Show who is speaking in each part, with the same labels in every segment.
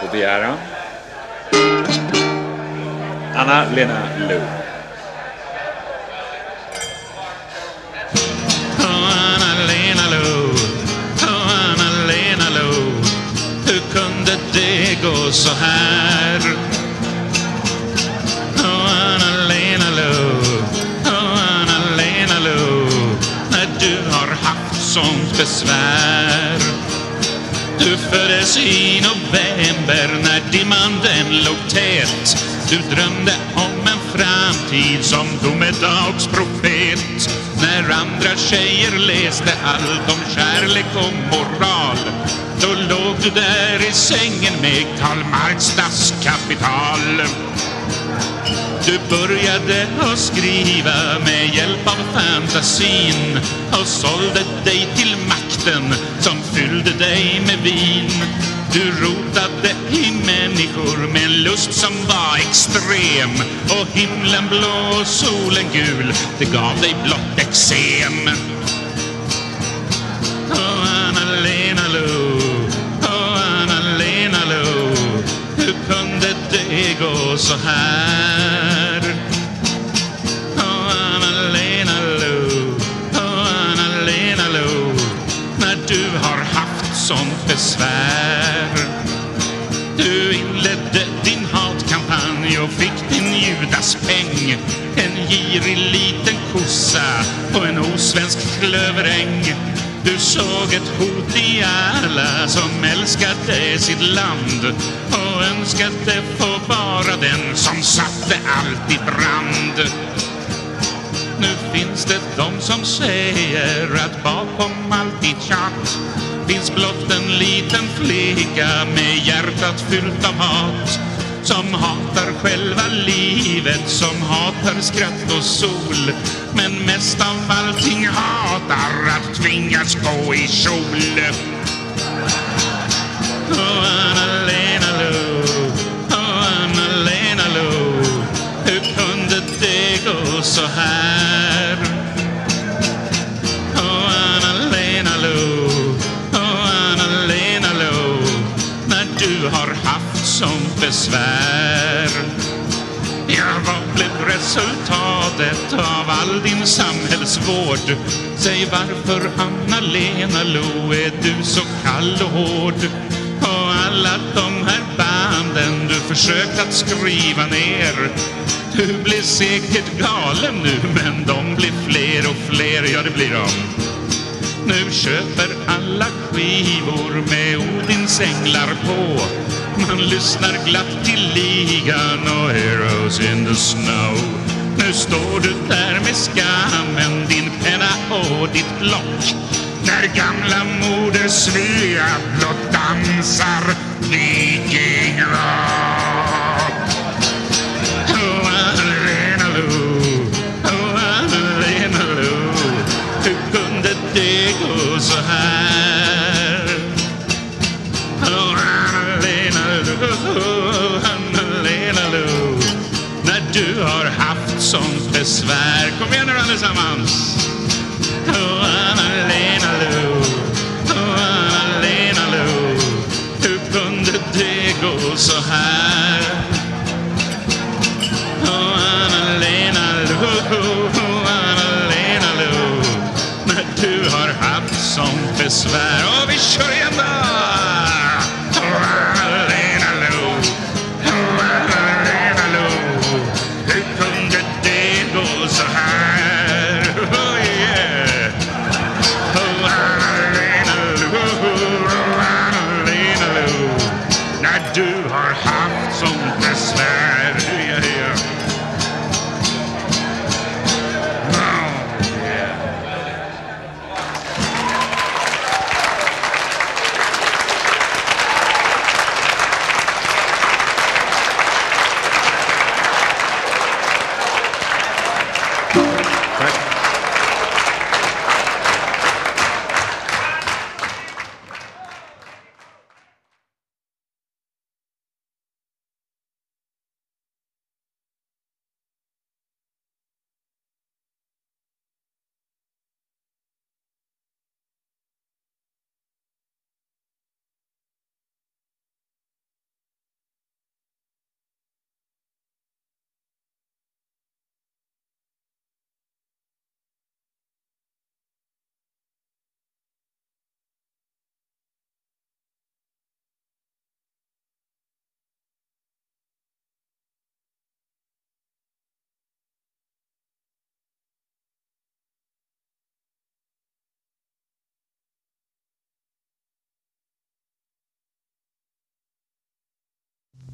Speaker 1: på begäran. Anna-Lena Lo.
Speaker 2: Anna-Lena Lo, Anna-Lena Lo Hur kunde det gå så här? Anna-Lena Lo, Anna-Lena Lo När du har haft sånt besvär du föddes i november när dimman den låg tät? Du drömde om en framtid som domedagsprofet När andra tjejer läste allt om kärlek och moral Då låg du där i sängen med Karl Marx Das Kapital du började att skriva med hjälp av fantasin och sålde dig till makten som fyllde dig med vin. Du rotade i människor med en lust som var extrem och himlen blå och solen gul, det gav dig blott eksem. Oh, Anna-Lena Lo, oh, Anna-Lena Lo, hur kunde det gå så här? Sånt besvär. Du inledde din hatkampanj och fick din judaspeng. En girig liten kossa på en osvensk klöveräng. Du såg ett hot i alla som älskade sitt land och önskade få vara den som satte allt i brand. Nu finns det de som säger att bakom allt ditt tjat finns blott en liten flicka med hjärtat fyllt av hat som hatar själva livet, som hatar skratt och sol men mest av allting hatar att tvingas gå i kjol. Åh, Anna-Lena Lo, åh, Anna-Lena Lo hur kunde det gå så här? Besvär Ja, vad blev resultatet av all din samhällsvård? Säg varför, Anna-Lena Lo, är du så kall och hård? Och alla de här banden du försökt att skriva ner Du blir säkert galen nu, men de blir fler och fler, ja det blir de nu köper alla skivor med Odin sänglar på. Man lyssnar glatt till ligan och Heroes in the snow. Nu står du där med skammen, din penna och ditt block. När gamla moder Svea blott dansar vikingrock Oh, Anna-Lena Lo, oh, Anna-Lena Lo Hur kunde det gå så här? Du har haft sånt besvär Kom igen nu allesammans Oh, Anna-Lena Lo, oh, Anna-Lena Lo Hur kunde det gå så här? Oh, Anna-Lena Lo, oh, Anna-Lena Lo När du har haft sånt besvär Och vi kör igen då! När du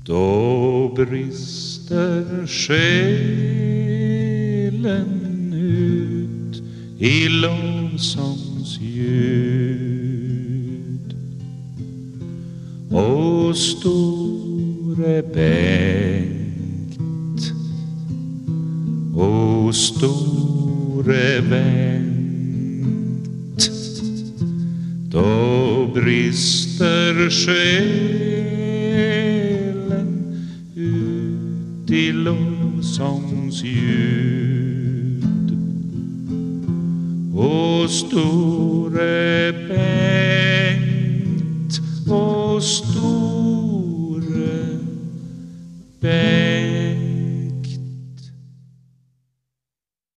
Speaker 2: Då brister själen ut i lovsångsljud. Och store Bengt, o store Bengt, då brister själen lovsångsljud och store Bengt och